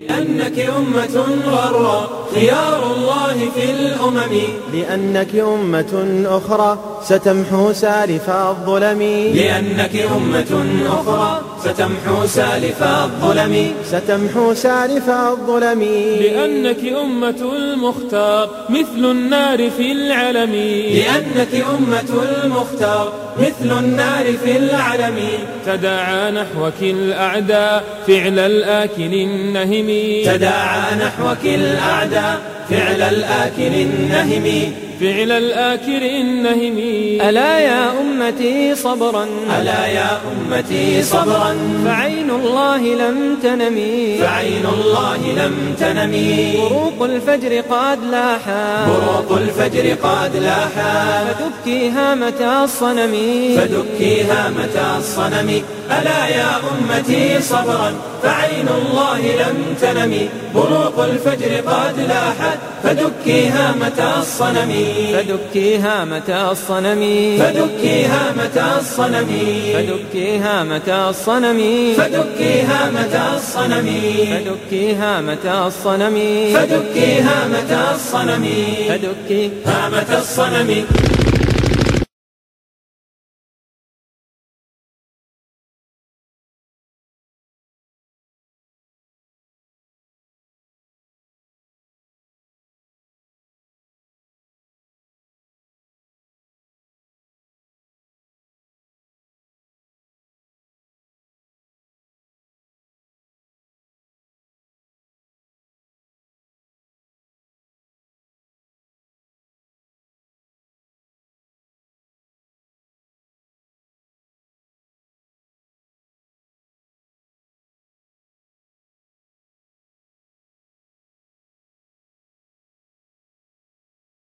لأنك أمة غراء خيار الله في الأمم. لأنك أمة أخرى ستمحو سالف الظلم. لأنك أمة أخرى ستمحو سالف الظلم. ستمحو سالف الظلم. لأنك أمة المختار مثل النار في العلم. لأنك أمة المختار مثل النار في العلم. تداعى نحوك الأعداء فعل الآكل النهم. تداعى نحوك الأعداء فعل الآكل النهم. فعل الآكل النهم ألا يا أمتي صبرا. ألا يا أمتي صبرا. فعين الله لم تنمي. فعين الله لم تنمي. بروق الفجر قد لاحا. بروق الفجر قد لاحا. فدكيها متى الصنم فدكيها متى الصنم ألا يا أمتي صبرا. فعين الله لم تنمي. بروق الفجر قد لاحت فدكيها متى الصنم؟ فدكيها متى الصنم؟ فدكيها متى الصنم؟ فدكيها متى الصنم؟ فدكيها متى الصنم؟ فدكيها متى الصنم؟ فدكيها متى الصنم؟ فدكيها متى الصنم؟